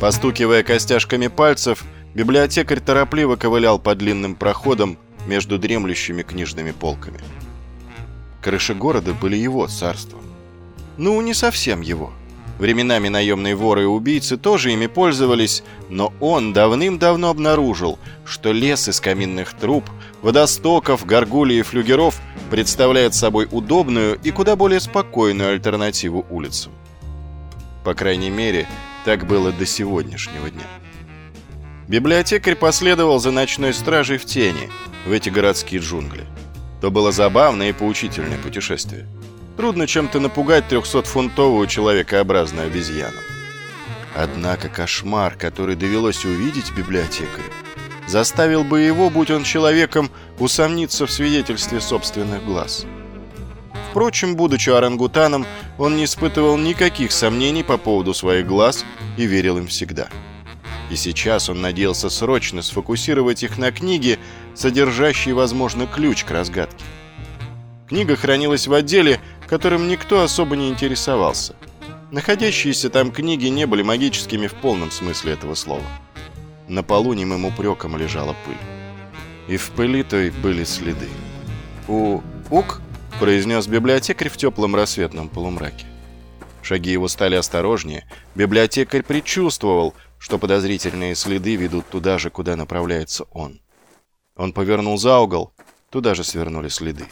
Постукивая костяшками пальцев, библиотекарь торопливо ковылял по длинным проходам между дремлющими книжными полками. Крыши города были его царством. Ну, не совсем его. Временами наемные воры и убийцы тоже ими пользовались, но он давным-давно обнаружил, что лес из каминных труб, водостоков, горгулий и флюгеров представляет собой удобную и куда более спокойную альтернативу улицам. По крайней мере, так было до сегодняшнего дня. Библиотекарь последовал за ночной стражей в тени, в эти городские джунгли. То было забавное и поучительное путешествие. Трудно чем-то напугать 300-фунтовую человекообразную обезьяну. Однако кошмар, который довелось увидеть библиотекарю, заставил бы его, будь он человеком, усомниться в свидетельстве собственных глаз. Впрочем, будучи орангутаном, он не испытывал никаких сомнений по поводу своих глаз и верил им всегда. И сейчас он надеялся срочно сфокусировать их на книге, содержащей, возможно, ключ к разгадке. Книга хранилась в отделе, которым никто особо не интересовался. Находящиеся там книги не были магическими в полном смысле этого слова. На полу немым упреком лежала пыль. И в пыли той были следы. «У... ук?» – произнес библиотекарь в теплом рассветном полумраке. Шаги его стали осторожнее. Библиотекарь предчувствовал, что подозрительные следы ведут туда же, куда направляется он. Он повернул за угол, туда же свернули следы.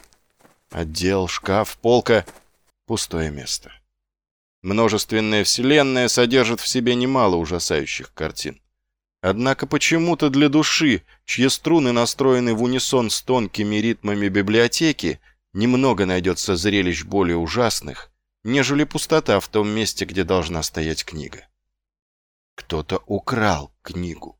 Отдел, шкаф, полка — пустое место. Множественная вселенная содержит в себе немало ужасающих картин. Однако почему-то для души, чьи струны настроены в унисон с тонкими ритмами библиотеки, немного найдется зрелищ более ужасных, нежели пустота в том месте, где должна стоять книга. Кто-то украл книгу.